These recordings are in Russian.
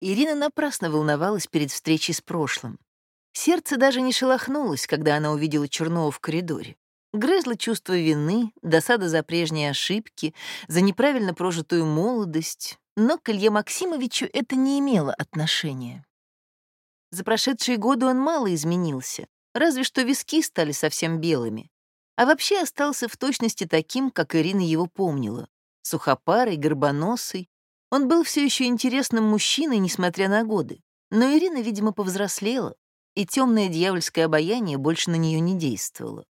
Ирина напрасно волновалась перед встречей с прошлым. Сердце даже не шелохнулось, когда она увидела Чернова в коридоре. Грызло чувство вины, досада за прежние ошибки, за неправильно прожитую молодость, но к Илье Максимовичу это не имело отношения. За прошедшие годы он мало изменился, разве что виски стали совсем белыми, а вообще остался в точности таким, как Ирина его помнила, сухопарый, горбоносый. Он был все еще интересным мужчиной, несмотря на годы, но Ирина, видимо, повзрослела, и темное дьявольское обаяние больше на нее не действовало.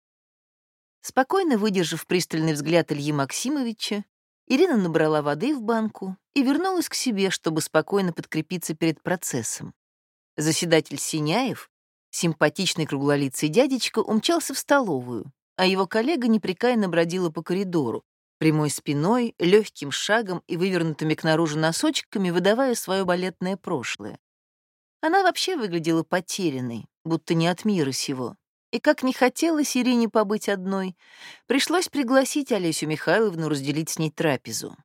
Спокойно выдержав пристальный взгляд Ильи Максимовича, Ирина набрала воды в банку и вернулась к себе, чтобы спокойно подкрепиться перед процессом. Заседатель Синяев, симпатичный круглолицый дядечка, умчался в столовую, а его коллега непрекаянно бродила по коридору, прямой спиной, легким шагом и вывернутыми к наружу носочками, выдавая свое балетное прошлое. Она вообще выглядела потерянной, будто не от мира сего. И как не хотелось Ирине побыть одной, пришлось пригласить Олесю Михайловну разделить с ней трапезу.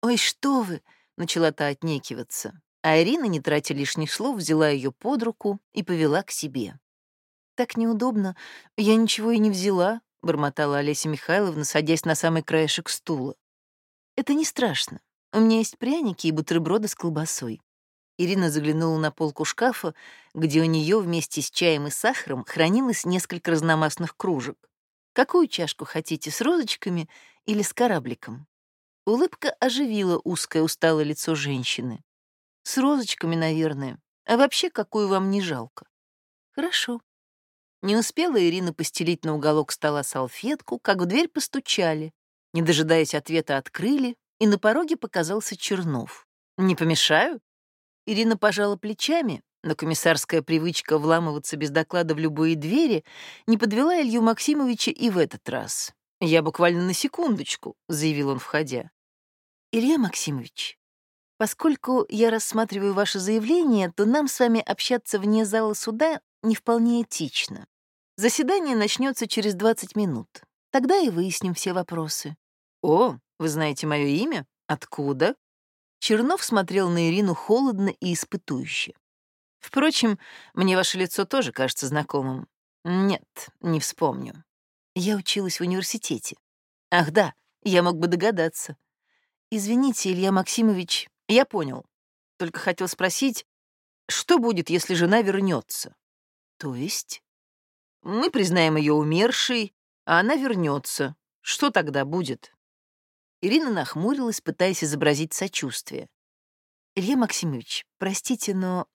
«Ой, что вы!» — начала та отнекиваться. А Ирина, не тратя лишних слов, взяла ее под руку и повела к себе. «Так неудобно. Я ничего и не взяла», — бормотала Олеся Михайловна, садясь на самый краешек стула. «Это не страшно. У меня есть пряники и бутерброды с колбасой. Ирина заглянула на полку шкафа, где у нее вместе с чаем и сахаром хранилось несколько разномастных кружек. Какую чашку хотите, с розочками или с корабликом? Улыбка оживила узкое усталое лицо женщины. С розочками, наверное. А вообще, какую вам не жалко? Хорошо. Не успела Ирина постелить на уголок стола салфетку, как в дверь постучали. Не дожидаясь ответа, открыли, и на пороге показался Чернов. «Не помешаю?» Ирина пожала плечами, но комиссарская привычка вламываться без доклада в любые двери не подвела Илью Максимовича и в этот раз. «Я буквально на секундочку», — заявил он, входя. «Илья Максимович, поскольку я рассматриваю ваше заявление, то нам с вами общаться вне зала суда не вполне этично. Заседание начнется через 20 минут. Тогда и выясним все вопросы». «О, вы знаете мое имя? Откуда?» Чернов смотрел на Ирину холодно и испытующе. «Впрочем, мне ваше лицо тоже кажется знакомым. Нет, не вспомню. Я училась в университете. Ах да, я мог бы догадаться. Извините, Илья Максимович, я понял. Только хотел спросить, что будет, если жена вернется? То есть? Мы признаем ее умершей, а она вернется. Что тогда будет? Ирина нахмурилась, пытаясь изобразить сочувствие. «Илья Максимович, простите, но...»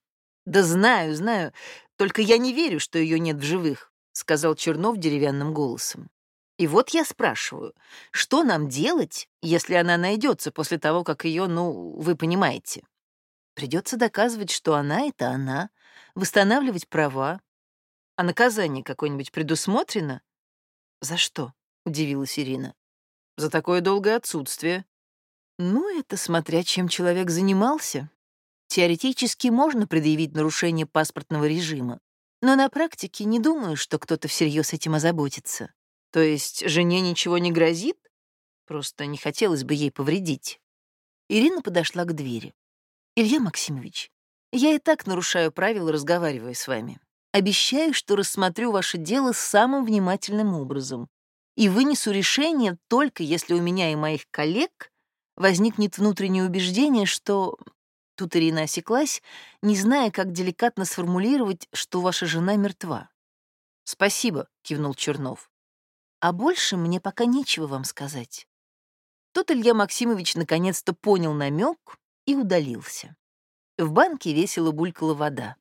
«Да знаю, знаю. Только я не верю, что ее нет в живых», — сказал Чернов деревянным голосом. «И вот я спрашиваю, что нам делать, если она найдется после того, как ее, ну, вы понимаете? Придется доказывать, что она — это она, восстанавливать права. А наказание какое-нибудь предусмотрено?» «За что?» — удивилась Ирина за такое долгое отсутствие. Ну, это смотря чем человек занимался. Теоретически можно предъявить нарушение паспортного режима, но на практике не думаю, что кто-то всерьез этим озаботится. То есть жене ничего не грозит? Просто не хотелось бы ей повредить. Ирина подошла к двери. «Илья Максимович, я и так нарушаю правила, разговаривая с вами. Обещаю, что рассмотрю ваше дело самым внимательным образом и вынесу решение только если у меня и моих коллег возникнет внутреннее убеждение, что... Тут Ирина осеклась, не зная, как деликатно сформулировать, что ваша жена мертва. «Спасибо», — кивнул Чернов. «А больше мне пока нечего вам сказать». Тут Илья Максимович наконец-то понял намек и удалился. В банке весело булькала вода.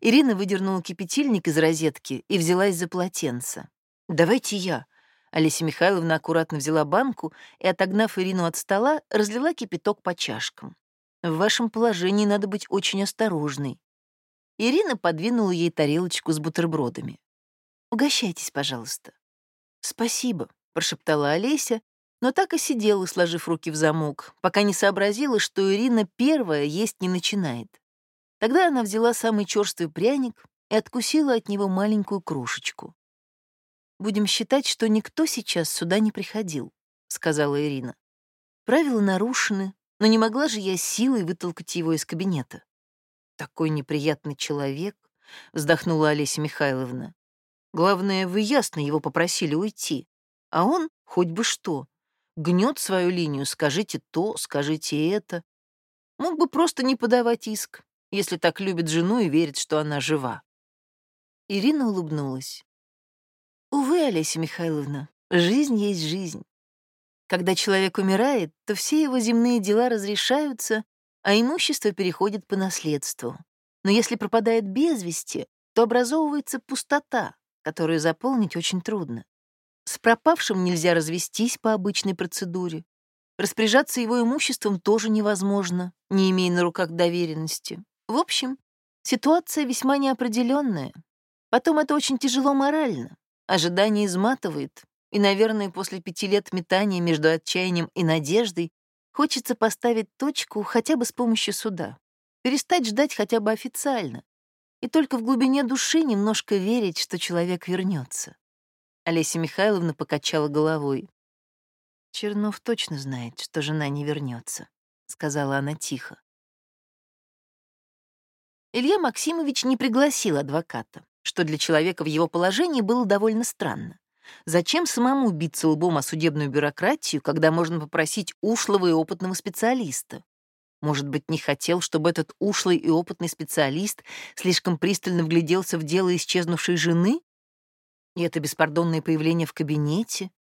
Ирина выдернула кипятильник из розетки и взялась за полотенце. «Давайте я», Олеся Михайловна аккуратно взяла банку и, отогнав Ирину от стола, разлила кипяток по чашкам. «В вашем положении надо быть очень осторожной». Ирина подвинула ей тарелочку с бутербродами. «Угощайтесь, пожалуйста». «Спасибо», — прошептала Олеся, но так и сидела, сложив руки в замок, пока не сообразила, что Ирина первая есть не начинает. Тогда она взяла самый черствый пряник и откусила от него маленькую крошечку. Будем считать, что никто сейчас сюда не приходил, сказала Ирина. Правила нарушены, но не могла же я силой вытолкать его из кабинета. Такой неприятный человек, вздохнула Олеся Михайловна. Главное, вы ясно его попросили уйти, а он хоть бы что. Гнет свою линию, скажите то, скажите это. Мог бы просто не подавать иск, если так любит жену и верит, что она жива. Ирина улыбнулась. Увы, Олеся Михайловна, жизнь есть жизнь. Когда человек умирает, то все его земные дела разрешаются, а имущество переходит по наследству. Но если пропадает без вести, то образовывается пустота, которую заполнить очень трудно. С пропавшим нельзя развестись по обычной процедуре. Распоряжаться его имуществом тоже невозможно, не имея на руках доверенности. В общем, ситуация весьма неопределенная. Потом это очень тяжело морально. Ожидание изматывает, и, наверное, после пяти лет метания между отчаянием и надеждой хочется поставить точку хотя бы с помощью суда, перестать ждать хотя бы официально, и только в глубине души немножко верить, что человек вернется. Олеся Михайловна покачала головой. «Чернов точно знает, что жена не вернется, сказала она тихо. Илья Максимович не пригласил адвоката, что для человека в его положении было довольно странно. Зачем самому биться лбом о судебную бюрократию, когда можно попросить ушлого и опытного специалиста? Может быть, не хотел, чтобы этот ушлый и опытный специалист слишком пристально вгляделся в дело исчезнувшей жены? И это беспардонное появление в кабинете?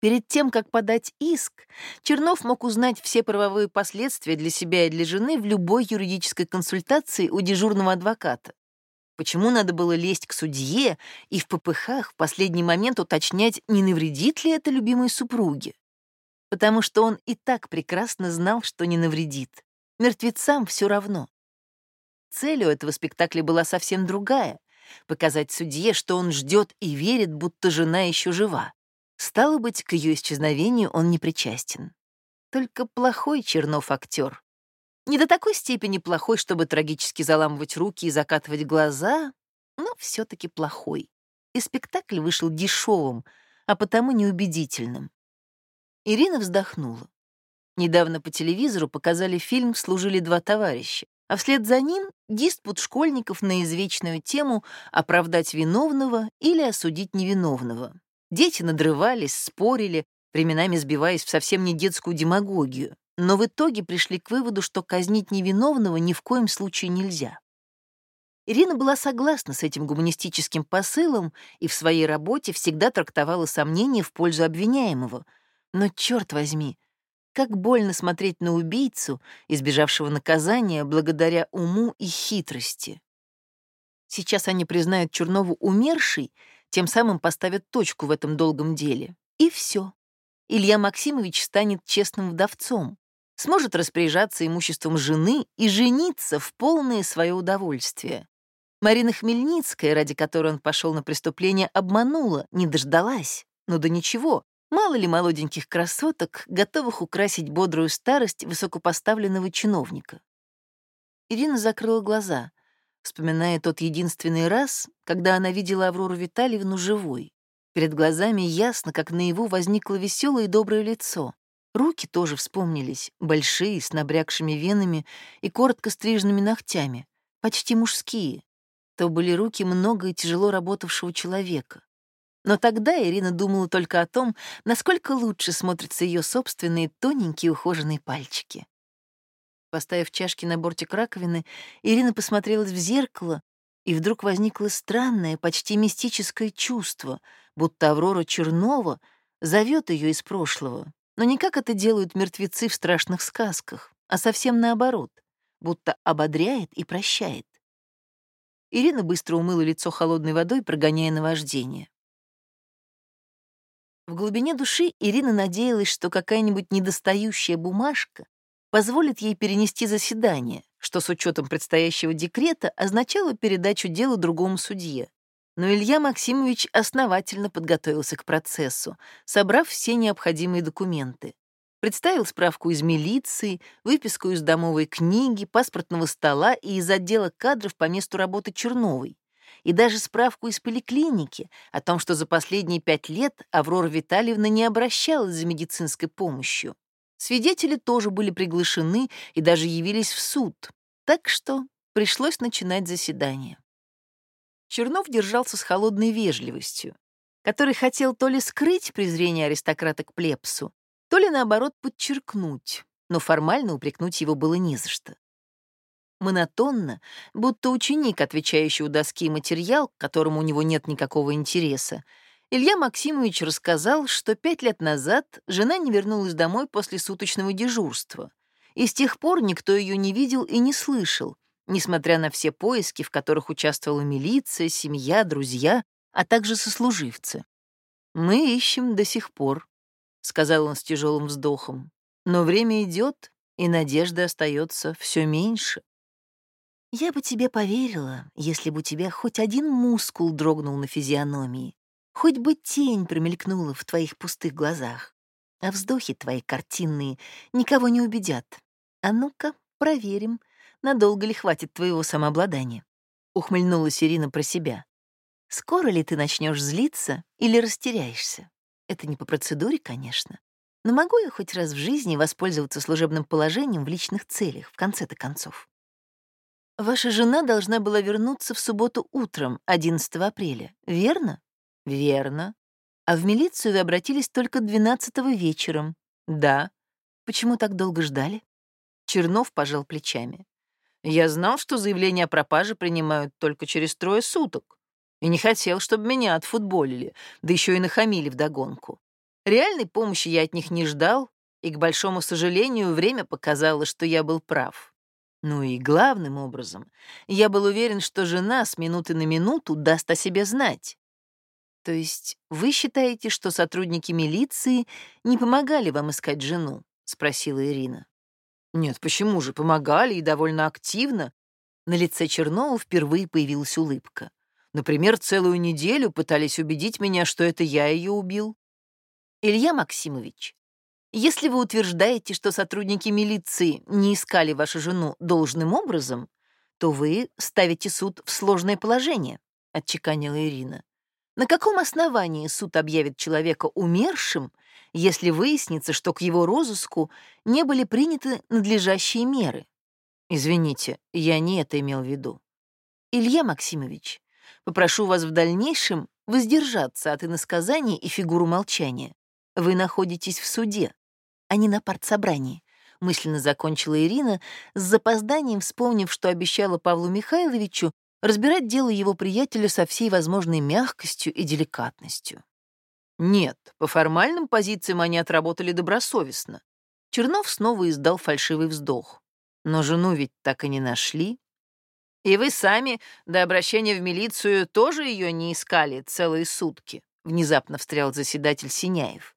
Перед тем, как подать иск, Чернов мог узнать все правовые последствия для себя и для жены в любой юридической консультации у дежурного адвоката. Почему надо было лезть к судье и в ППХ в последний момент уточнять, не навредит ли это любимой супруге? Потому что он и так прекрасно знал, что не навредит. Мертвецам все равно. Целью этого спектакля была совсем другая — показать судье, что он ждет и верит, будто жена еще жива. Стало быть, к ее исчезновению он не причастен. Только плохой Чернов актер. Не до такой степени плохой, чтобы трагически заламывать руки и закатывать глаза, но все таки плохой. И спектакль вышел дешевым, а потому неубедительным. Ирина вздохнула. Недавно по телевизору показали фильм «Служили два товарища», а вслед за ним — диспут школьников на извечную тему «Оправдать виновного или осудить невиновного». Дети надрывались, спорили, временами сбиваясь в совсем не детскую демагогию но в итоге пришли к выводу, что казнить невиновного ни в коем случае нельзя. Ирина была согласна с этим гуманистическим посылом и в своей работе всегда трактовала сомнения в пользу обвиняемого. Но, черт возьми, как больно смотреть на убийцу, избежавшего наказания благодаря уму и хитрости. Сейчас они признают Чернову умершей, тем самым поставят точку в этом долгом деле. И все. Илья Максимович станет честным вдовцом сможет распоряжаться имуществом жены и жениться в полное свое удовольствие. Марина Хмельницкая, ради которой он пошел на преступление, обманула, не дождалась. Но да ничего, мало ли молоденьких красоток, готовых украсить бодрую старость высокопоставленного чиновника. Ирина закрыла глаза, вспоминая тот единственный раз, когда она видела Аврору Витальевну живой. Перед глазами ясно, как наяву возникло веселое и доброе лицо. Руки тоже вспомнились, большие, с набрякшими венами и коротко стриженными ногтями, почти мужские. То были руки много и тяжело работавшего человека. Но тогда Ирина думала только о том, насколько лучше смотрятся ее собственные тоненькие ухоженные пальчики. Поставив чашки на бортик раковины, Ирина посмотрелась в зеркало, и вдруг возникло странное, почти мистическое чувство, будто Аврора Чернова зовет ее из прошлого, но не как это делают мертвецы в страшных сказках, а совсем наоборот, будто ободряет и прощает. Ирина быстро умыла лицо холодной водой, прогоняя наваждение. В глубине души Ирина надеялась, что какая-нибудь недостающая бумажка позволит ей перенести заседание, что с учетом предстоящего декрета означало передачу дела другому судье. Но Илья Максимович основательно подготовился к процессу, собрав все необходимые документы. Представил справку из милиции, выписку из домовой книги, паспортного стола и из отдела кадров по месту работы Черновой. И даже справку из поликлиники о том, что за последние пять лет Аврора Витальевна не обращалась за медицинской помощью. Свидетели тоже были приглашены и даже явились в суд. Так что пришлось начинать заседание. Чернов держался с холодной вежливостью, который хотел то ли скрыть презрение аристократа к плебсу, то ли, наоборот, подчеркнуть, но формально упрекнуть его было не за что. Монотонно, будто ученик, отвечающий у доски материал, к которому у него нет никакого интереса, Илья Максимович рассказал, что пять лет назад жена не вернулась домой после суточного дежурства, и с тех пор никто ее не видел и не слышал, несмотря на все поиски, в которых участвовала милиция, семья, друзья, а также сослуживцы. «Мы ищем до сих пор», — сказал он с тяжелым вздохом. «Но время идет, и надежды остается все меньше». «Я бы тебе поверила, если бы у тебя хоть один мускул дрогнул на физиономии, хоть бы тень промелькнула в твоих пустых глазах. А вздохи твои картинные никого не убедят. А ну-ка, проверим, надолго ли хватит твоего самообладания. Ухмыльнулась Ирина про себя. Скоро ли ты начнешь злиться или растеряешься? Это не по процедуре, конечно. Но могу я хоть раз в жизни воспользоваться служебным положением в личных целях, в конце-то концов? Ваша жена должна была вернуться в субботу утром, 11 апреля, верно? Верно. А в милицию вы обратились только 12 вечером. Да. Почему так долго ждали? Чернов пожал плечами. Я знал, что заявление о пропаже принимают только через трое суток. И не хотел, чтобы меня отфутболили, да еще и нахамили вдогонку. Реальной помощи я от них не ждал, и, к большому сожалению, время показало, что я был прав. Ну и главным образом, я был уверен, что жена с минуты на минуту даст о себе знать. То есть вы считаете, что сотрудники милиции не помогали вам искать жену? спросила Ирина. Нет, почему же, помогали и довольно активно. На лице Чернова впервые появилась улыбка. Например, целую неделю пытались убедить меня, что это я ее убил. Илья Максимович, если вы утверждаете, что сотрудники милиции не искали вашу жену должным образом, то вы ставите суд в сложное положение, отчеканила Ирина. На каком основании суд объявит человека умершим, если выяснится, что к его розыску не были приняты надлежащие меры? Извините, я не это имел в виду. Илья Максимович, попрошу вас в дальнейшем воздержаться от иносказаний и фигуру молчания. Вы находитесь в суде, а не на партсобрании. Мысленно закончила Ирина, с запозданием вспомнив, что обещала Павлу Михайловичу разбирать дело его приятеля со всей возможной мягкостью и деликатностью. Нет, по формальным позициям они отработали добросовестно. Чернов снова издал фальшивый вздох. Но жену ведь так и не нашли. И вы сами до обращения в милицию тоже ее не искали целые сутки, внезапно встрял заседатель Синяев.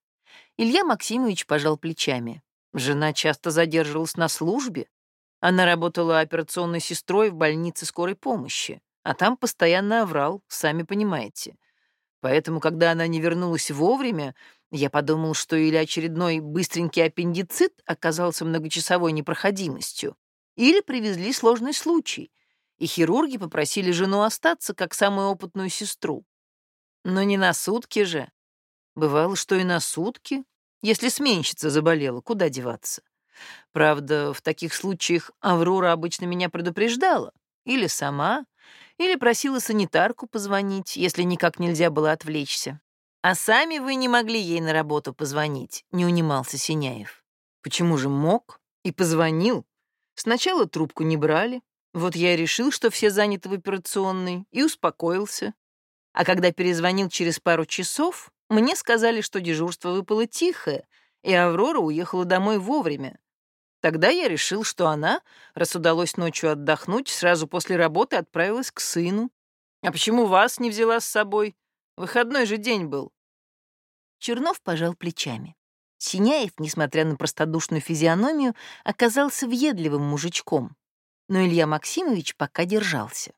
Илья Максимович пожал плечами. Жена часто задерживалась на службе, она работала операционной сестрой в больнице скорой помощи, а там постоянно оврал, сами понимаете. Поэтому, когда она не вернулась вовремя, я подумал, что или очередной быстренький аппендицит оказался многочасовой непроходимостью, или привезли сложный случай, и хирурги попросили жену остаться как самую опытную сестру. Но не на сутки же. Бывало, что и на сутки, если сменщица заболела, куда деваться. Правда, в таких случаях Аврора обычно меня предупреждала. Или сама, или просила санитарку позвонить, если никак нельзя было отвлечься. А сами вы не могли ей на работу позвонить, не унимался Синяев. Почему же мог? И позвонил. Сначала трубку не брали. Вот я и решил, что все заняты в операционной, и успокоился. А когда перезвонил через пару часов, мне сказали, что дежурство выпало тихое, и Аврора уехала домой вовремя. Тогда я решил, что она, раз удалось ночью отдохнуть, сразу после работы отправилась к сыну. А почему вас не взяла с собой? Выходной же день был. Чернов пожал плечами. Синяев, несмотря на простодушную физиономию, оказался въедливым мужичком. Но Илья Максимович пока держался.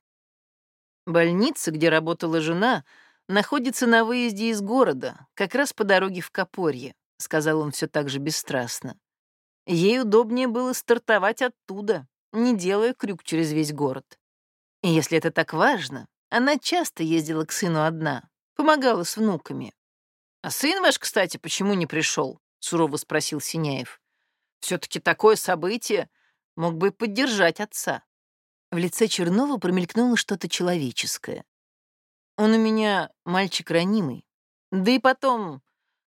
Больница, где работала жена, находится на выезде из города, как раз по дороге в Копорье, сказал он все так же бесстрастно. Ей удобнее было стартовать оттуда, не делая крюк через весь город. И если это так важно, она часто ездила к сыну одна, помогала с внуками. «А сын ваш, кстати, почему не пришел? сурово спросил Синяев. все таки такое событие мог бы поддержать отца». В лице Чернова промелькнуло что-то человеческое. Он у меня мальчик ранимый. Да и потом,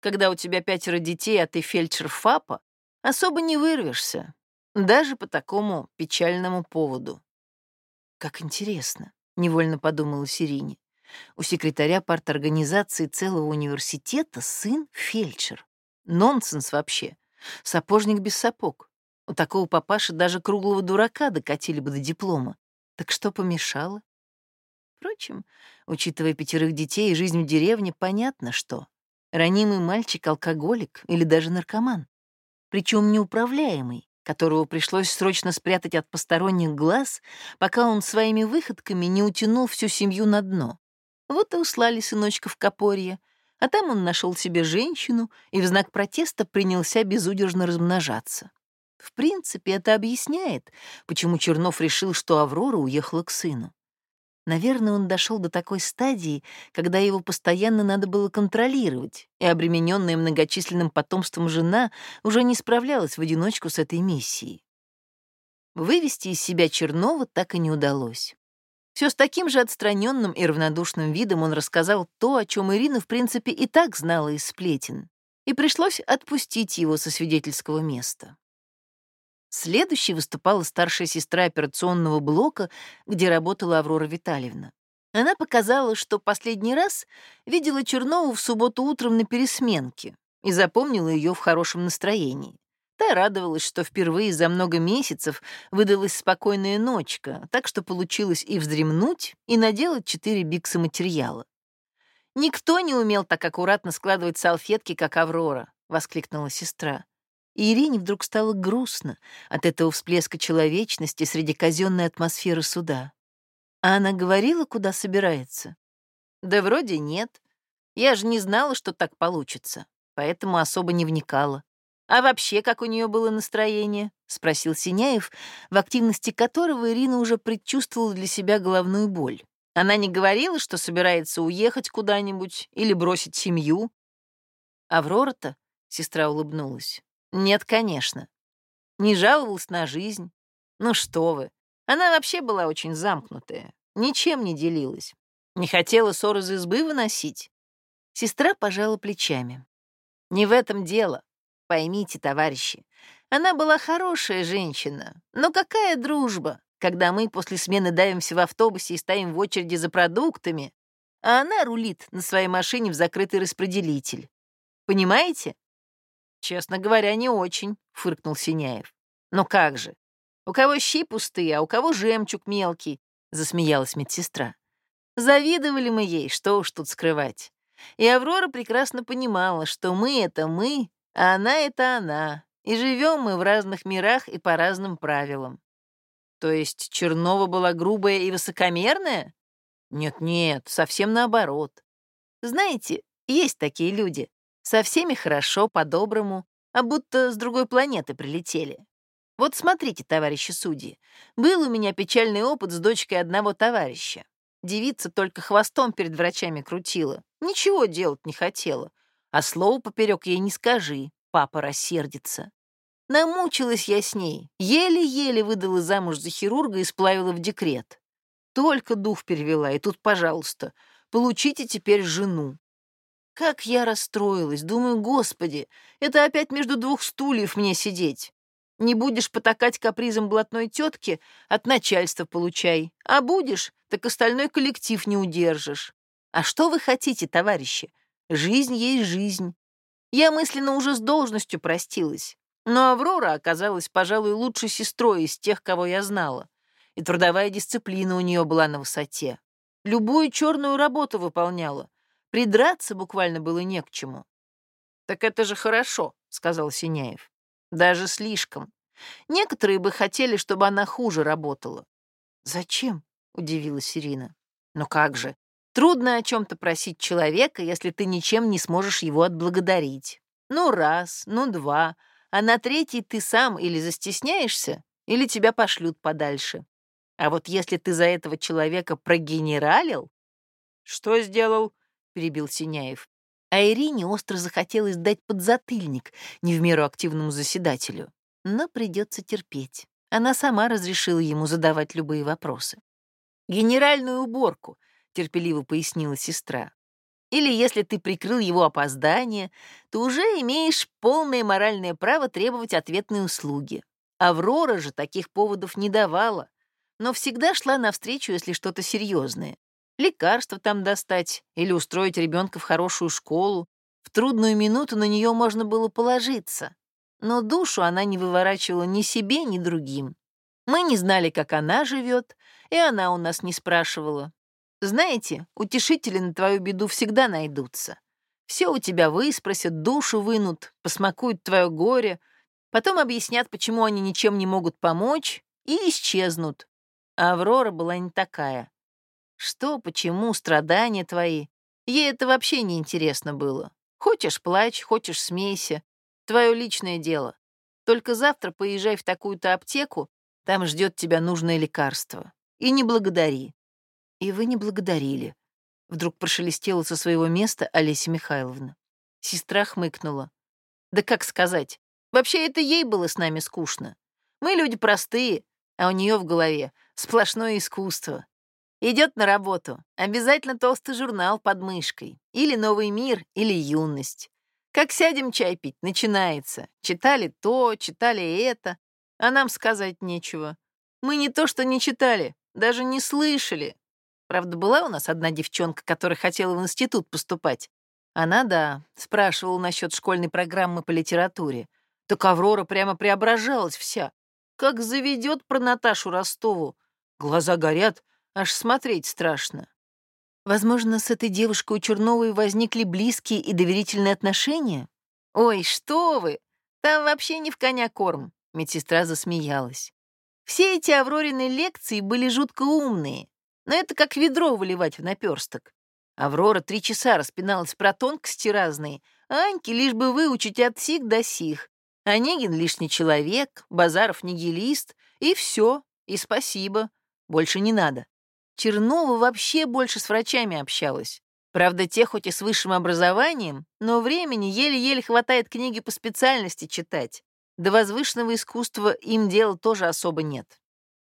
когда у тебя пятеро детей, а ты фельдшер ФАПа, особо не вырвешься, даже по такому печальному поводу. Как интересно, — невольно подумала Сирине. У секретаря парторганизации целого университета сын фельдшер. Нонсенс вообще. Сапожник без сапог. У такого папаши даже круглого дурака докатили бы до диплома. Так что помешало? Впрочем, учитывая пятерых детей и жизнь в деревне, понятно, что. Ранимый мальчик — алкоголик или даже наркоман. Причем неуправляемый, которого пришлось срочно спрятать от посторонних глаз, пока он своими выходками не утянул всю семью на дно. Вот и услали сыночка в Копорье, а там он нашел себе женщину и в знак протеста принялся безудержно размножаться. В принципе, это объясняет, почему Чернов решил, что Аврора уехала к сыну. Наверное, он дошел до такой стадии, когда его постоянно надо было контролировать, и обремененная многочисленным потомством жена уже не справлялась в одиночку с этой миссией. Вывести из себя Чернова так и не удалось. Все с таким же отстраненным и равнодушным видом он рассказал то, о чем Ирина, в принципе, и так знала из сплетен, и пришлось отпустить его со свидетельского места. Следующей выступала старшая сестра операционного блока, где работала Аврора Витальевна. Она показала, что последний раз видела Чернову в субботу утром на пересменке и запомнила ее в хорошем настроении. Та радовалась, что впервые за много месяцев выдалась спокойная ночка, так что получилось и вздремнуть, и наделать четыре бикса материала. «Никто не умел так аккуратно складывать салфетки, как Аврора», — воскликнула сестра. И Ирине вдруг стало грустно от этого всплеска человечности среди казенной атмосферы суда. А она говорила, куда собирается? Да вроде нет. Я же не знала, что так получится, поэтому особо не вникала. А вообще, как у нее было настроение? спросил Синяев, в активности которого Ирина уже предчувствовала для себя головную боль. Она не говорила, что собирается уехать куда-нибудь или бросить семью. Аврора-то, сестра улыбнулась, нет, конечно. Не жаловалась на жизнь. Ну что вы. Она вообще была очень замкнутая. Ничем не делилась. Не хотела ссор из избы выносить. Сестра пожала плечами. Не в этом дело. Поймите, товарищи. Она была хорошая женщина. Но какая дружба, когда мы после смены давимся в автобусе и стоим в очереди за продуктами, а она рулит на своей машине в закрытый распределитель. Понимаете? «Честно говоря, не очень», — фыркнул Синяев. «Но как же? У кого щи пустые, а у кого жемчуг мелкий», — засмеялась медсестра. Завидовали мы ей, что уж тут скрывать. И Аврора прекрасно понимала, что мы — это мы, а она — это она, и живем мы в разных мирах и по разным правилам. То есть Чернова была грубая и высокомерная? Нет-нет, совсем наоборот. Знаете, есть такие люди. Со всеми хорошо, по-доброму, а будто с другой планеты прилетели. Вот смотрите, товарищи судьи, был у меня печальный опыт с дочкой одного товарища. Девица только хвостом перед врачами крутила, ничего делать не хотела. А слово поперек ей не скажи, папа рассердится. Намучилась я с ней, еле-еле выдала замуж за хирурга и сплавила в декрет. Только дух перевела, и тут, пожалуйста, получите теперь жену. Как я расстроилась, думаю, господи, это опять между двух стульев мне сидеть. Не будешь потакать капризом блатной тетки, от начальства получай. А будешь, так остальной коллектив не удержишь. А что вы хотите, товарищи? Жизнь есть жизнь. Я мысленно уже с должностью простилась. Но Аврора оказалась, пожалуй, лучшей сестрой из тех, кого я знала. И трудовая дисциплина у нее была на высоте. Любую черную работу выполняла. Придраться буквально было не к чему. «Так это же хорошо», — сказал Синяев. «Даже слишком. Некоторые бы хотели, чтобы она хуже работала». «Зачем?» — удивилась Ирина. «Ну как же, трудно о чем то просить человека, если ты ничем не сможешь его отблагодарить. Ну раз, ну два, а на третий ты сам или застесняешься, или тебя пошлют подальше. А вот если ты за этого человека прогенералил...» «Что сделал?» — перебил Синяев. А Ирине остро захотелось дать подзатыльник не в меру активному заседателю. Но придется терпеть. Она сама разрешила ему задавать любые вопросы. «Генеральную уборку», — терпеливо пояснила сестра. «Или если ты прикрыл его опоздание, то уже имеешь полное моральное право требовать ответной услуги. Аврора же таких поводов не давала, но всегда шла навстречу, если что-то серьезное. Лекарство там достать или устроить ребенка в хорошую школу. В трудную минуту на нее можно было положиться. Но душу она не выворачивала ни себе, ни другим. Мы не знали, как она живет, и она у нас не спрашивала. Знаете, утешители на твою беду всегда найдутся. Все у тебя выспросят, душу вынут, посмакуют твое горе, потом объяснят, почему они ничем не могут помочь, и исчезнут. А Аврора была не такая. Что, почему, страдания твои? Ей это вообще не интересно было. Хочешь — плачь, хочешь — смейся. Твое личное дело. Только завтра поезжай в такую-то аптеку, там ждет тебя нужное лекарство. И не благодари. И вы не благодарили. Вдруг прошелестела со своего места Олеся Михайловна. Сестра хмыкнула. Да как сказать? Вообще это ей было с нами скучно. Мы люди простые, а у нее в голове сплошное искусство. Идет на работу. Обязательно толстый журнал под мышкой. Или «Новый мир», или «Юность». Как сядем чай пить, начинается. Читали то, читали это, а нам сказать нечего. Мы не то что не читали, даже не слышали. Правда, была у нас одна девчонка, которая хотела в институт поступать. Она, да, спрашивала насчет школьной программы по литературе. Так Аврора прямо преображалась вся. Как заведет про Наташу Ростову. Глаза горят, Аж смотреть страшно. Возможно, с этой девушкой у Черновой возникли близкие и доверительные отношения? Ой, что вы! Там вообще не в коня корм. Медсестра засмеялась. Все эти Аврорины лекции были жутко умные, но это как ведро выливать в наперсток. Аврора три часа распиналась про тонкости разные, а Аньке лишь бы выучить от сих до сих. Онегин лишний человек, Базаров нигилист, и все, и спасибо. Больше не надо. Чернова вообще больше с врачами общалась. Правда, те хоть и с высшим образованием, но времени еле-еле хватает книги по специальности читать. До возвышенного искусства им дела тоже особо нет.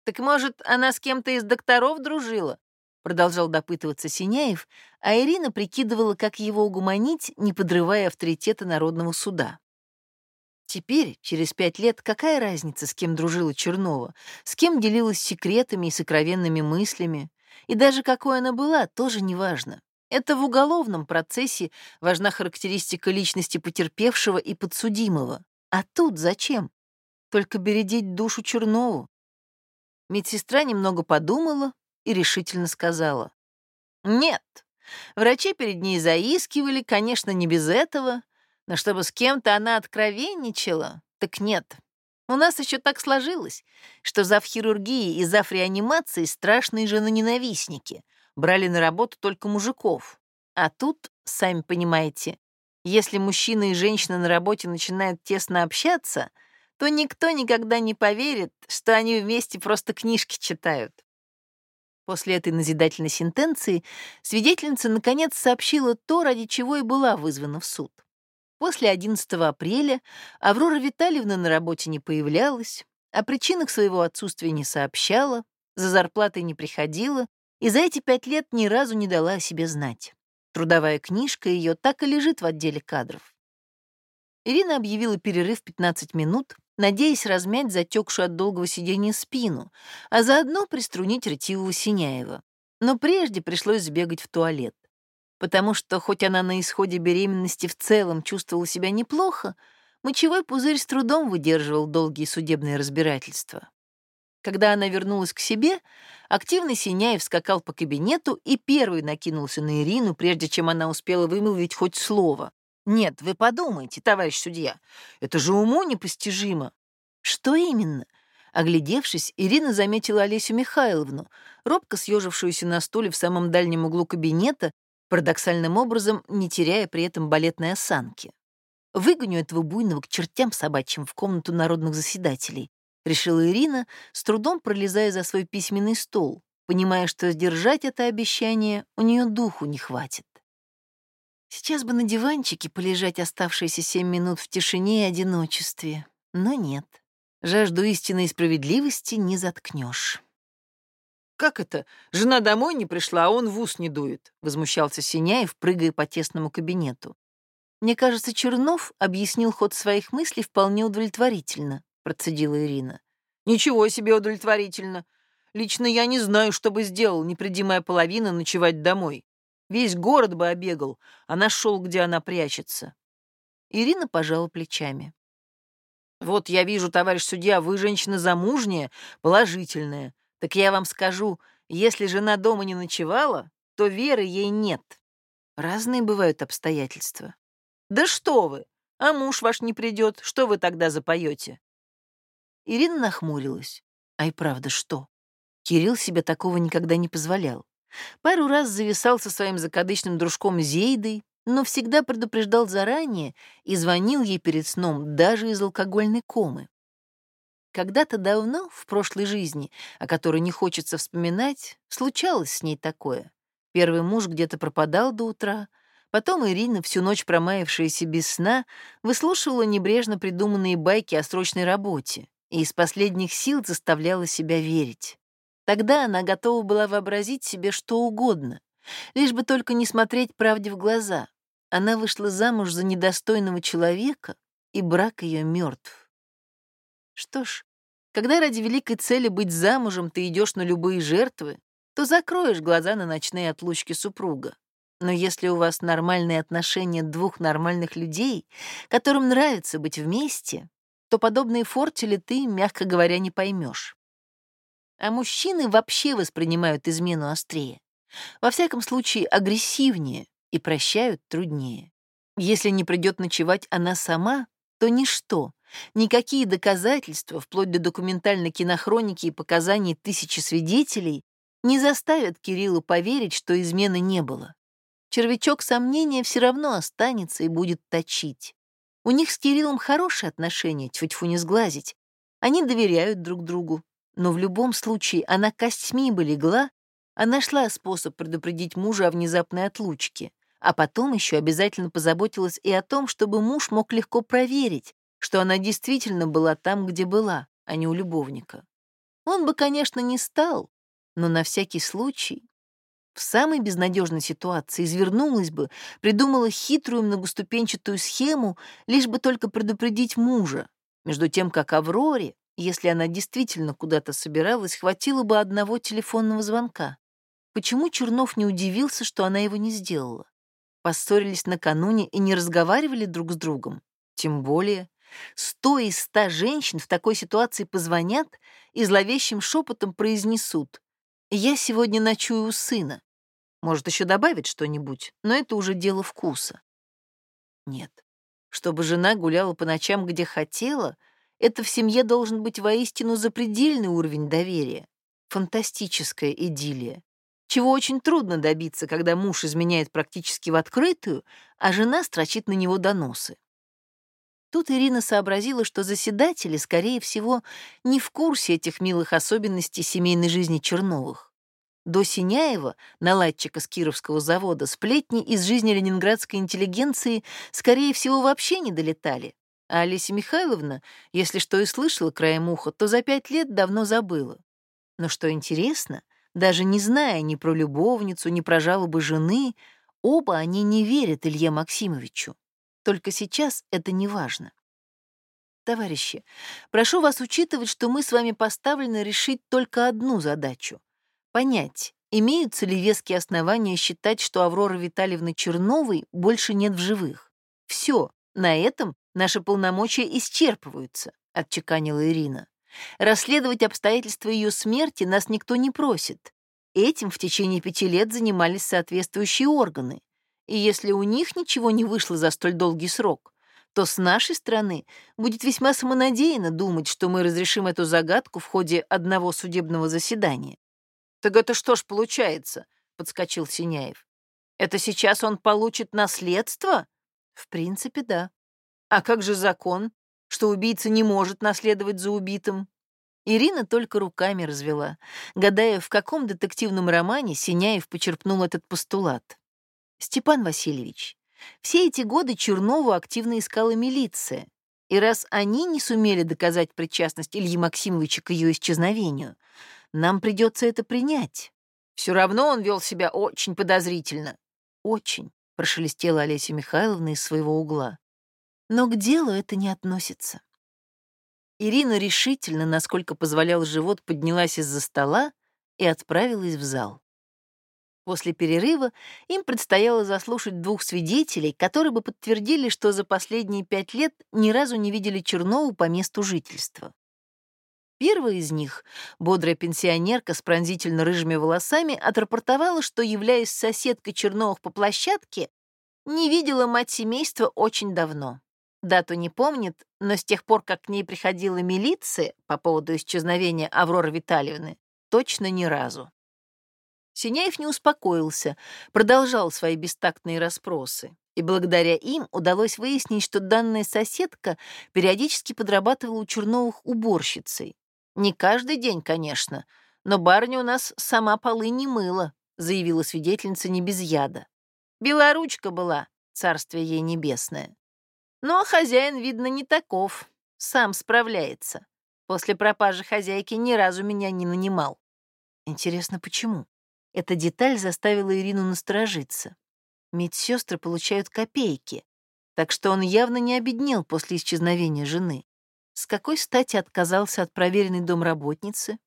«Так, может, она с кем-то из докторов дружила?» Продолжал допытываться Синяев, а Ирина прикидывала, как его угуманить, не подрывая авторитета народного суда. Теперь, через пять лет, какая разница, с кем дружила Чернова, с кем делилась секретами и сокровенными мыслями? И даже какой она была, тоже не важно. Это в уголовном процессе важна характеристика личности потерпевшего и подсудимого. А тут зачем? Только бередить душу Чернову. Медсестра немного подумала и решительно сказала. «Нет, врачи перед ней заискивали, конечно, не без этого, но чтобы с кем-то она откровенничала, так нет. У нас еще так сложилось, что зав хирургии и зав реанимации страшные жены-ненавистники, брали на работу только мужиков. А тут, сами понимаете, если мужчина и женщина на работе начинают тесно общаться, то никто никогда не поверит, что они вместе просто книжки читают. После этой назидательной сентенции свидетельница наконец сообщила то, ради чего и была вызвана в суд. После 11 апреля Аврора Витальевна на работе не появлялась, о причинах своего отсутствия не сообщала, за зарплатой не приходила и за эти пять лет ни разу не дала о себе знать. Трудовая книжка ее так и лежит в отделе кадров. Ирина объявила перерыв 15 минут, надеясь размять затекшую от долгого сидения спину, а заодно приструнить ретивого Синяева. Но прежде пришлось сбегать в туалет потому что, хоть она на исходе беременности в целом чувствовала себя неплохо, мочевой пузырь с трудом выдерживал долгие судебные разбирательства. Когда она вернулась к себе, активный Синяев скакал по кабинету и первый накинулся на Ирину, прежде чем она успела вымолвить хоть слово. «Нет, вы подумайте, товарищ судья, это же уму непостижимо». «Что именно?» Оглядевшись, Ирина заметила Олесю Михайловну, робко съежившуюся на стуле в самом дальнем углу кабинета парадоксальным образом не теряя при этом балетной осанки. «Выгоню этого буйного к чертям собачьим в комнату народных заседателей», решила Ирина, с трудом пролезая за свой письменный стол, понимая, что сдержать это обещание у нее духу не хватит. Сейчас бы на диванчике полежать оставшиеся семь минут в тишине и одиночестве, но нет. Жажду истины и справедливости не заткнешь. «Как это? Жена домой не пришла, а он в ус не дует», — возмущался Синяев, прыгая по тесному кабинету. «Мне кажется, Чернов объяснил ход своих мыслей вполне удовлетворительно», — процедила Ирина. «Ничего себе удовлетворительно. Лично я не знаю, что бы сделал, не приди моя половина ночевать домой. Весь город бы обегал, а нашел, где она прячется». Ирина пожала плечами. «Вот я вижу, товарищ судья, вы женщина замужняя, положительная. Так я вам скажу, если жена дома не ночевала, то веры ей нет. Разные бывают обстоятельства. Да что вы! А муж ваш не придет, что вы тогда запоете? Ирина нахмурилась. А и правда, что? Кирилл себе такого никогда не позволял. Пару раз зависал со своим закадычным дружком Зейдой, но всегда предупреждал заранее и звонил ей перед сном даже из алкогольной комы. Когда-то давно, в прошлой жизни, о которой не хочется вспоминать, случалось с ней такое. Первый муж где-то пропадал до утра, потом Ирина, всю ночь промаявшаяся без сна, выслушивала небрежно придуманные байки о срочной работе и из последних сил заставляла себя верить. Тогда она готова была вообразить себе что угодно, лишь бы только не смотреть правде в глаза, она вышла замуж за недостойного человека, и брак ее мертв. Что ж, когда ради великой цели быть замужем ты идешь на любые жертвы, то закроешь глаза на ночные отлучки супруга. Но если у вас нормальные отношения двух нормальных людей, которым нравится быть вместе, то подобные фортили ты, мягко говоря, не поймешь. А мужчины вообще воспринимают измену острее. Во всяком случае, агрессивнее, и прощают труднее. Если не придет ночевать она сама, то ничто, никакие доказательства, вплоть до документальной кинохроники и показаний тысячи свидетелей, не заставят Кириллу поверить, что измены не было. Червячок сомнения все равно останется и будет точить. У них с Кириллом хорошие отношения, тьфу-тьфу не сглазить. Они доверяют друг другу. Но в любом случае она костьми бы легла, а нашла способ предупредить мужа о внезапной отлучке. А потом еще обязательно позаботилась и о том, чтобы муж мог легко проверить, что она действительно была там, где была, а не у любовника. Он бы, конечно, не стал, но на всякий случай в самой безнадежной ситуации извернулась бы, придумала хитрую многоступенчатую схему, лишь бы только предупредить мужа, между тем как Авроре, если она действительно куда-то собиралась, хватило бы одного телефонного звонка. Почему Чернов не удивился, что она его не сделала? поссорились накануне и не разговаривали друг с другом. Тем более, сто из ста женщин в такой ситуации позвонят и зловещим шепотом произнесут «Я сегодня ночую у сына». Может, еще добавить что-нибудь, но это уже дело вкуса. Нет. Чтобы жена гуляла по ночам, где хотела, это в семье должен быть воистину запредельный уровень доверия. Фантастическая идиллия чего очень трудно добиться, когда муж изменяет практически в открытую, а жена строчит на него доносы. Тут Ирина сообразила, что заседатели, скорее всего, не в курсе этих милых особенностей семейной жизни Черновых. До Синяева, наладчика с Кировского завода, сплетни из жизни ленинградской интеллигенции, скорее всего, вообще не долетали. А Олеся Михайловна, если что и слышала краем уха, то за пять лет давно забыла. Но что интересно — даже не зная ни про любовницу, ни про жалобы жены, оба они не верят Илье Максимовичу. Только сейчас это не важно. Товарищи, прошу вас учитывать, что мы с вами поставлены решить только одну задачу — понять, имеются ли веские основания считать, что Авроры Витальевны Черновой больше нет в живых. Все, на этом наши полномочия исчерпываются, — отчеканила Ирина. Расследовать обстоятельства ее смерти нас никто не просит. Этим в течение пяти лет занимались соответствующие органы. И если у них ничего не вышло за столь долгий срок, то с нашей стороны будет весьма самонадеянно думать, что мы разрешим эту загадку в ходе одного судебного заседания. «Так это что ж получается?» — подскочил Синяев. «Это сейчас он получит наследство?» «В принципе, да». «А как же закон? что убийца не может наследовать за убитым. Ирина только руками развела, гадая, в каком детективном романе Синяев почерпнул этот постулат. «Степан Васильевич, все эти годы Чернову активно искала милиция. И раз они не сумели доказать причастность Ильи Максимовича к ее исчезновению, нам придется это принять. Все равно он вел себя очень подозрительно. Очень, прошелестела Олеся Михайловна из своего угла. Но к делу это не относится. Ирина решительно, насколько позволял живот, поднялась из-за стола и отправилась в зал. После перерыва им предстояло заслушать двух свидетелей, которые бы подтвердили, что за последние пять лет ни разу не видели Чернову по месту жительства. Первая из них, бодрая пенсионерка с пронзительно рыжими волосами, отрапортовала, что, являясь соседкой Черновых по площадке, не видела мать семейства очень давно. Дату не помнит, но с тех пор, как к ней приходила милиция по поводу исчезновения Авроры Витальевны, точно ни разу. Синяев не успокоился, продолжал свои бестактные расспросы, и благодаря им удалось выяснить, что данная соседка периодически подрабатывала у Черновых уборщицей. Не каждый день, конечно, но барыня у нас сама полы не мыла, заявила свидетельница не без яда. Белоручка была, царствие ей небесное. Но хозяин, видно, не таков, сам справляется. После пропажи хозяйки ни разу меня не нанимал. Интересно, почему? Эта деталь заставила Ирину насторожиться. Медсестры получают копейки, так что он явно не обеднел после исчезновения жены. С какой стати отказался от проверенной домработницы?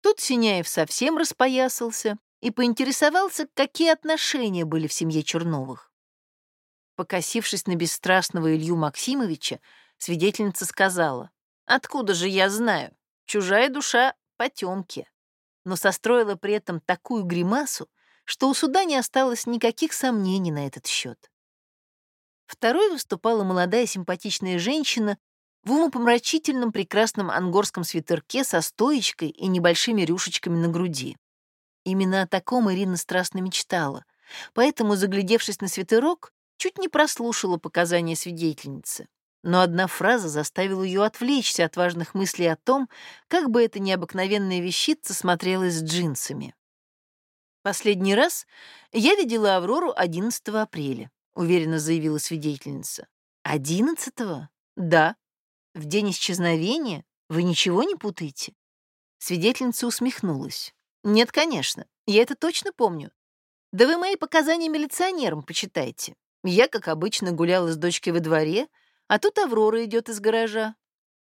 Тут Синяев совсем распоясался и поинтересовался, какие отношения были в семье Черновых. Покосившись на бесстрастного Илью Максимовича, свидетельница сказала, «Откуда же я знаю? Чужая душа — потемки» но состроила при этом такую гримасу, что у суда не осталось никаких сомнений на этот счет. Второй выступала молодая симпатичная женщина в умопомрачительном прекрасном ангорском свитерке со стоечкой и небольшими рюшечками на груди. Именно о таком Ирина страстно мечтала, поэтому, заглядевшись на свитерок, чуть не прослушала показания свидетельницы но одна фраза заставила ее отвлечься от важных мыслей о том, как бы эта необыкновенная вещица смотрелась с джинсами. «Последний раз я видела Аврору 11 апреля», — уверенно заявила свидетельница. «Одиннадцатого? Да. В день исчезновения? Вы ничего не путаете?» Свидетельница усмехнулась. «Нет, конечно. Я это точно помню. Да вы мои показания милиционерам почитайте. Я, как обычно, гуляла с дочкой во дворе, а тут Аврора идет из гаража.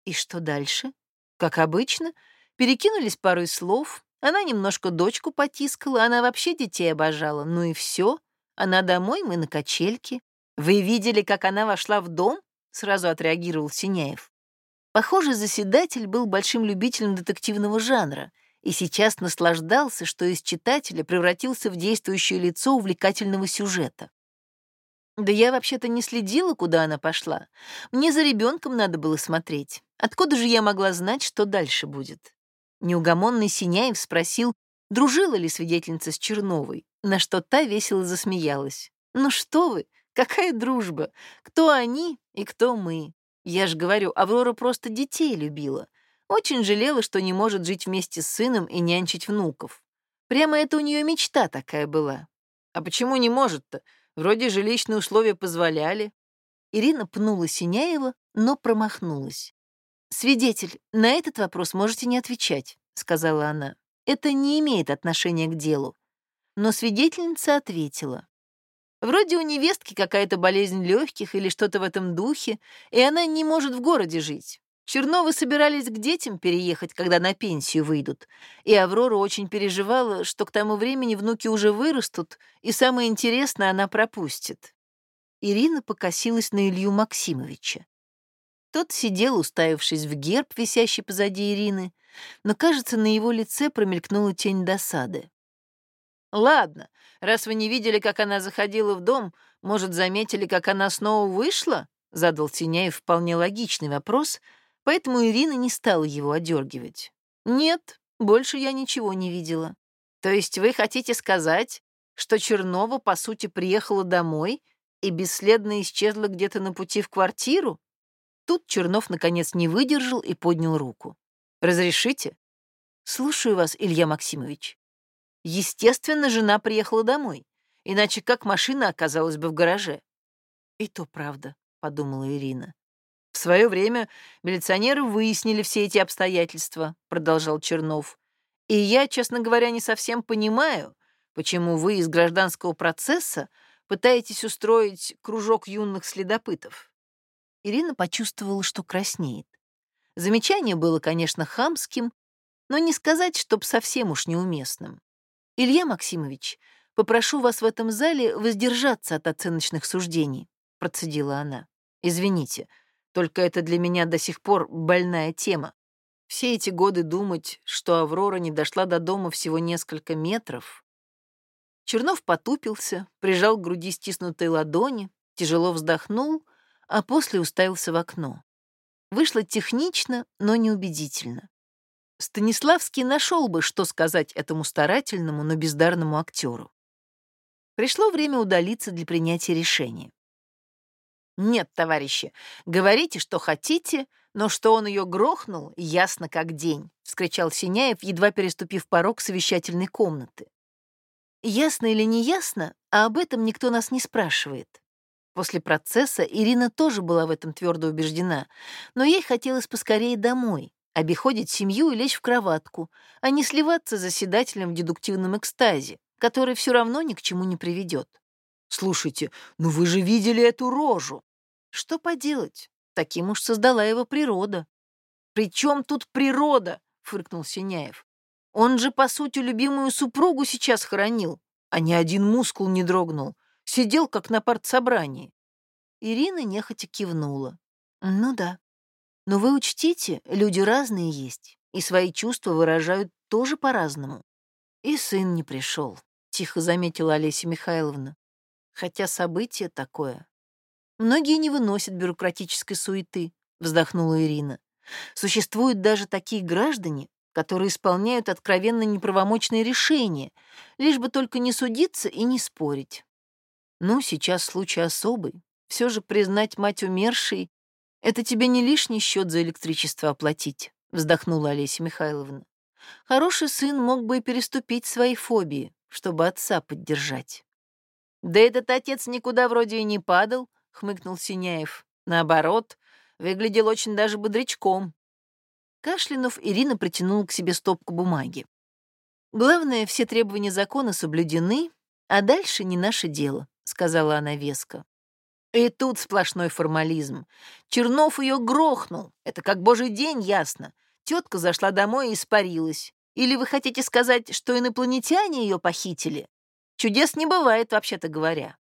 И что дальше? Как обычно, перекинулись парой слов. Она немножко дочку потискала, она вообще детей обожала. Ну и все. Она домой, мы на качельке. Вы видели, как она вошла в дом? Сразу отреагировал Синяев. Похоже, заседатель был большим любителем детективного жанра и сейчас наслаждался, что из читателя превратился в действующее лицо увлекательного сюжета. Да я вообще-то не следила, куда она пошла. Мне за ребенком надо было смотреть. Откуда же я могла знать, что дальше будет? Неугомонный Синяев спросил, дружила ли свидетельница с Черновой, на что та весело засмеялась. «Ну что вы, какая дружба? Кто они и кто мы? Я же говорю, Аврора просто детей любила. Очень жалела, что не может жить вместе с сыном и нянчить внуков. Прямо это у нее мечта такая была. А почему не может-то? Вроде жилищные условия позволяли. Ирина пнула Синяева, но промахнулась. «Свидетель, на этот вопрос можете не отвечать», — сказала она. «Это не имеет отношения к делу». Но свидетельница ответила. «Вроде у невестки какая-то болезнь легких или что-то в этом духе, и она не может в городе жить. Черновы собирались к детям переехать, когда на пенсию выйдут, и Аврора очень переживала, что к тому времени внуки уже вырастут, и самое интересное она пропустит. Ирина покосилась на Илью Максимовича. Тот сидел, уставившись в герб, висящий позади Ирины, но, кажется, на его лице промелькнула тень досады. «Ладно, раз вы не видели, как она заходила в дом, может, заметили, как она снова вышла?» — задал Тиняев вполне логичный вопрос — поэтому Ирина не стала его одергивать. «Нет, больше я ничего не видела. То есть вы хотите сказать, что Чернова, по сути, приехала домой и бесследно исчезла где-то на пути в квартиру?» Тут Чернов, наконец, не выдержал и поднял руку. «Разрешите?» «Слушаю вас, Илья Максимович». Естественно, жена приехала домой, иначе как машина оказалась бы в гараже? «И то правда», — подумала Ирина. В свое время милиционеры выяснили все эти обстоятельства, продолжал Чернов. И я, честно говоря, не совсем понимаю, почему вы из гражданского процесса пытаетесь устроить кружок юных следопытов. Ирина почувствовала, что краснеет. Замечание было, конечно, хамским, но не сказать, чтоб совсем уж неуместным. «Илья Максимович, попрошу вас в этом зале воздержаться от оценочных суждений», — процедила она. «Извините, только это для меня до сих пор больная тема. Все эти годы думать, что Аврора не дошла до дома всего несколько метров». Чернов потупился, прижал к груди стиснутые ладони, тяжело вздохнул, а после уставился в окно. Вышло технично, но неубедительно. Станиславский нашел бы, что сказать этому старательному, но бездарному актеру. Пришло время удалиться для принятия решения. «Нет, товарищи, говорите, что хотите, но что он ее грохнул, ясно как день», — вскричал Синяев, едва переступив порог совещательной комнаты. Ясно или не ясно, а об этом никто нас не спрашивает. После процесса Ирина тоже была в этом твердо убеждена, но ей хотелось поскорее домой, обиходить семью и лечь в кроватку, а не сливаться заседателем в дедуктивном экстазе, который все равно ни к чему не приведет. «Слушайте, ну вы же видели эту рожу!» «Что поделать? Таким уж создала его природа». «При чем тут природа?» — фыркнул Синяев. «Он же, по сути, любимую супругу сейчас хоронил, а ни один мускул не дрогнул. Сидел, как на партсобрании. Ирина нехотя кивнула. Ну да. Но вы учтите, люди разные есть, и свои чувства выражают тоже по-разному. И сын не пришел, тихо заметила Олеся Михайловна. Хотя событие такое. Многие не выносят бюрократической суеты, вздохнула Ирина. Существуют даже такие граждане, которые исполняют откровенно неправомочные решения, лишь бы только не судиться и не спорить. Ну, сейчас случай особый. Все же признать мать умершей — это тебе не лишний счет за электричество оплатить, вздохнула Олеся Михайловна. Хороший сын мог бы и переступить свои фобии, чтобы отца поддержать. Да этот отец никуда вроде и не падал, хмыкнул Синяев. Наоборот, выглядел очень даже бодрячком. Кашлянув, Ирина притянула к себе стопку бумаги. Главное, все требования закона соблюдены, а дальше не наше дело. — сказала она веско. И тут сплошной формализм. Чернов ее грохнул. Это как божий день, ясно. Тетка зашла домой и испарилась. Или вы хотите сказать, что инопланетяне ее похитили? Чудес не бывает, вообще-то говоря.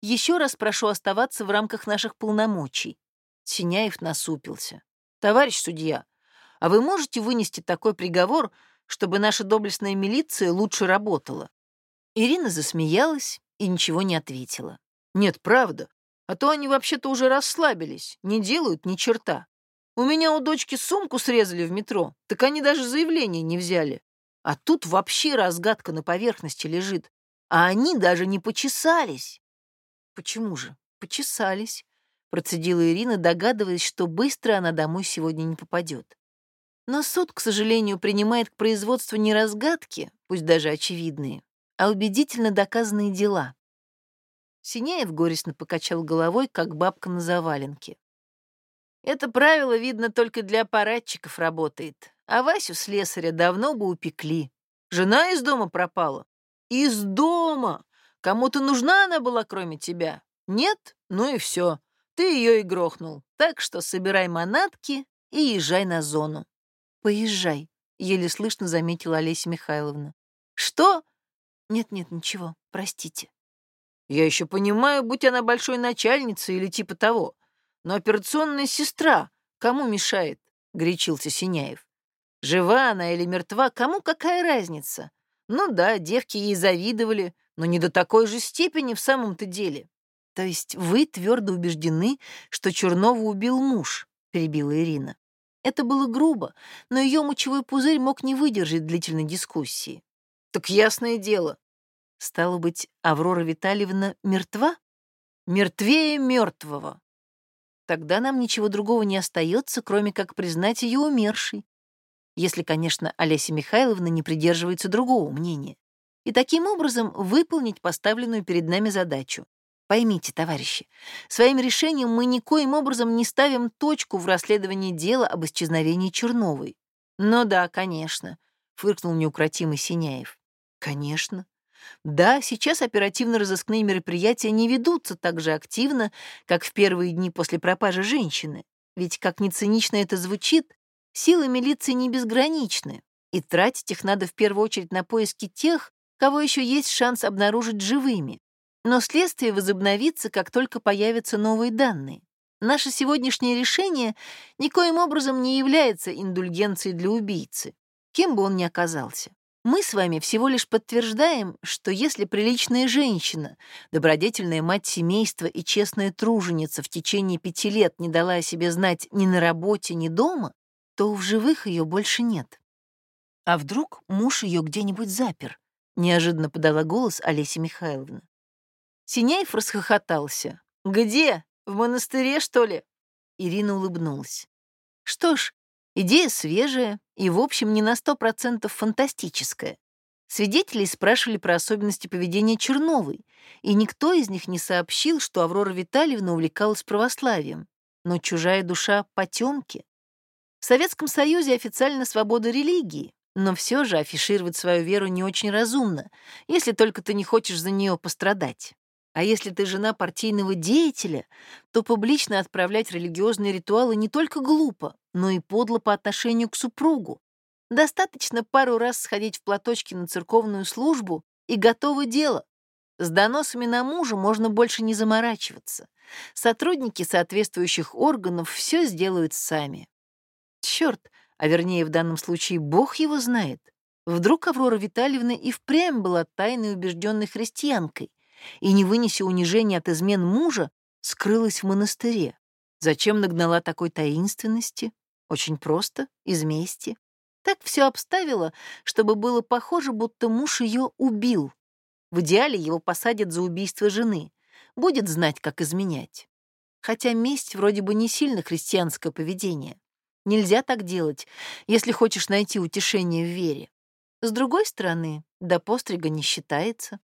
Еще раз прошу оставаться в рамках наших полномочий. Синяев насупился. Товарищ судья, а вы можете вынести такой приговор, чтобы наша доблестная милиция лучше работала? Ирина засмеялась и ничего не ответила. «Нет, правда. А то они вообще-то уже расслабились, не делают ни черта. У меня у дочки сумку срезали в метро, так они даже заявление не взяли. А тут вообще разгадка на поверхности лежит. А они даже не почесались». «Почему же? Почесались», — процедила Ирина, догадываясь, что быстро она домой сегодня не попадет. Но суд, к сожалению, принимает к производству не разгадки, пусть даже очевидные, а убедительно доказанные дела. Синяев горестно покачал головой, как бабка на заваленке. Это правило, видно, только для аппаратчиков работает. А Васю слесаря давно бы упекли. Жена из дома пропала. Из дома! Кому-то нужна она была, кроме тебя? Нет? Ну и все. Ты ее и грохнул. Так что собирай манатки и езжай на зону. Поезжай, еле слышно заметила Олеся Михайловна. Что? Нет-нет, ничего, простите. Я еще понимаю, будь она большой начальницей или типа того. Но операционная сестра кому мешает? Горячился Синяев. Жива она или мертва, кому какая разница? Ну да, девки ей завидовали, но не до такой же степени в самом-то деле. То есть вы твердо убеждены, что Чернову убил муж, перебила Ирина. Это было грубо, но ее мочевой пузырь мог не выдержать длительной дискуссии. Так ясное дело, Стало быть, Аврора Витальевна мертва? Мертвее мертвого. Тогда нам ничего другого не остается, кроме как признать ее умершей. Если, конечно, Олеся Михайловна не придерживается другого мнения. И таким образом выполнить поставленную перед нами задачу Поймите, товарищи, своим решением мы никоим образом не ставим точку в расследовании дела об исчезновении Черновой. Ну да, конечно, фыркнул неукротимый Синяев. Конечно. Да, сейчас оперативно-розыскные мероприятия не ведутся так же активно, как в первые дни после пропажи женщины. Ведь, как ни цинично это звучит, силы милиции не безграничны, и тратить их надо в первую очередь на поиски тех, кого еще есть шанс обнаружить живыми. Но следствие возобновится, как только появятся новые данные. Наше сегодняшнее решение никоим образом не является индульгенцией для убийцы, кем бы он ни оказался. Мы с вами всего лишь подтверждаем, что если приличная женщина, добродетельная мать семейства и честная труженица в течение пяти лет не дала о себе знать ни на работе, ни дома, то в живых ее больше нет. А вдруг муж ее где-нибудь запер? Неожиданно подала голос Олеся Михайловна. Синяев расхохотался. «Где? В монастыре, что ли?» Ирина улыбнулась. «Что ж, идея свежая и, в общем, не на сто процентов фантастическая. Свидетелей спрашивали про особенности поведения Черновой, и никто из них не сообщил, что Аврора Витальевна увлекалась православием. Но чужая душа — потемки. В Советском Союзе официально свобода религии, но все же афишировать свою веру не очень разумно, если только ты не хочешь за нее пострадать. А если ты жена партийного деятеля, то публично отправлять религиозные ритуалы не только глупо, но и подло по отношению к супругу. Достаточно пару раз сходить в платочке на церковную службу, и готово дело. С доносами на мужа можно больше не заморачиваться. Сотрудники соответствующих органов все сделают сами. Черт, а вернее в данном случае Бог его знает. Вдруг Аврора Витальевна и впрямь была тайной убежденной христианкой, и, не вынеся унижения от измен мужа, скрылась в монастыре. Зачем нагнала такой таинственности? Очень просто, из мести. Так все обставила, чтобы было похоже, будто муж ее убил. В идеале его посадят за убийство жены. Будет знать, как изменять. Хотя месть вроде бы не сильно христианское поведение. Нельзя так делать, если хочешь найти утешение в вере. С другой стороны, до пострига не считается.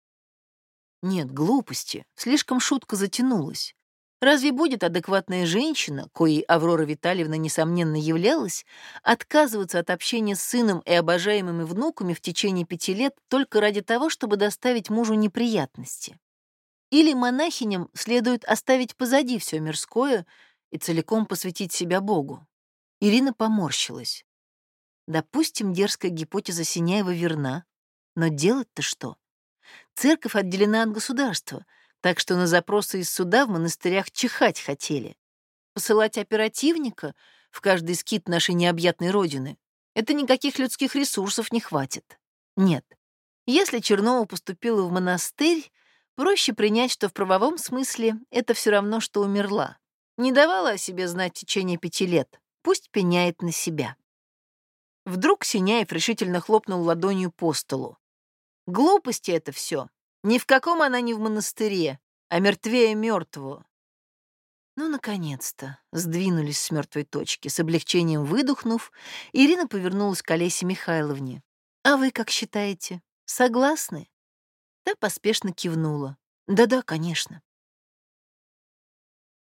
Нет, глупости, слишком шутка затянулась. Разве будет адекватная женщина, коей Аврора Витальевна, несомненно, являлась, отказываться от общения с сыном и обожаемыми внуками в течение пяти лет только ради того, чтобы доставить мужу неприятности? Или монахиням следует оставить позади все мирское и целиком посвятить себя Богу? Ирина поморщилась. Допустим, дерзкая гипотеза Синяева верна, но делать-то что? Церковь отделена от государства, так что на запросы из суда в монастырях чихать хотели. Посылать оперативника в каждый скит нашей необъятной родины — это никаких людских ресурсов не хватит. Нет. Если Чернова поступила в монастырь, проще принять, что в правовом смысле это все равно, что умерла. Не давала о себе знать в течение пяти лет. Пусть пеняет на себя. Вдруг Синяев решительно хлопнул ладонью по столу. Глупости это все. Ни в каком она не в монастыре, а мертвее мертвого. Ну, наконец-то, сдвинулись с мертвой точки. С облегчением выдохнув, Ирина повернулась к Олесе Михайловне. «А вы как считаете? Согласны?» Та поспешно кивнула. «Да-да, конечно».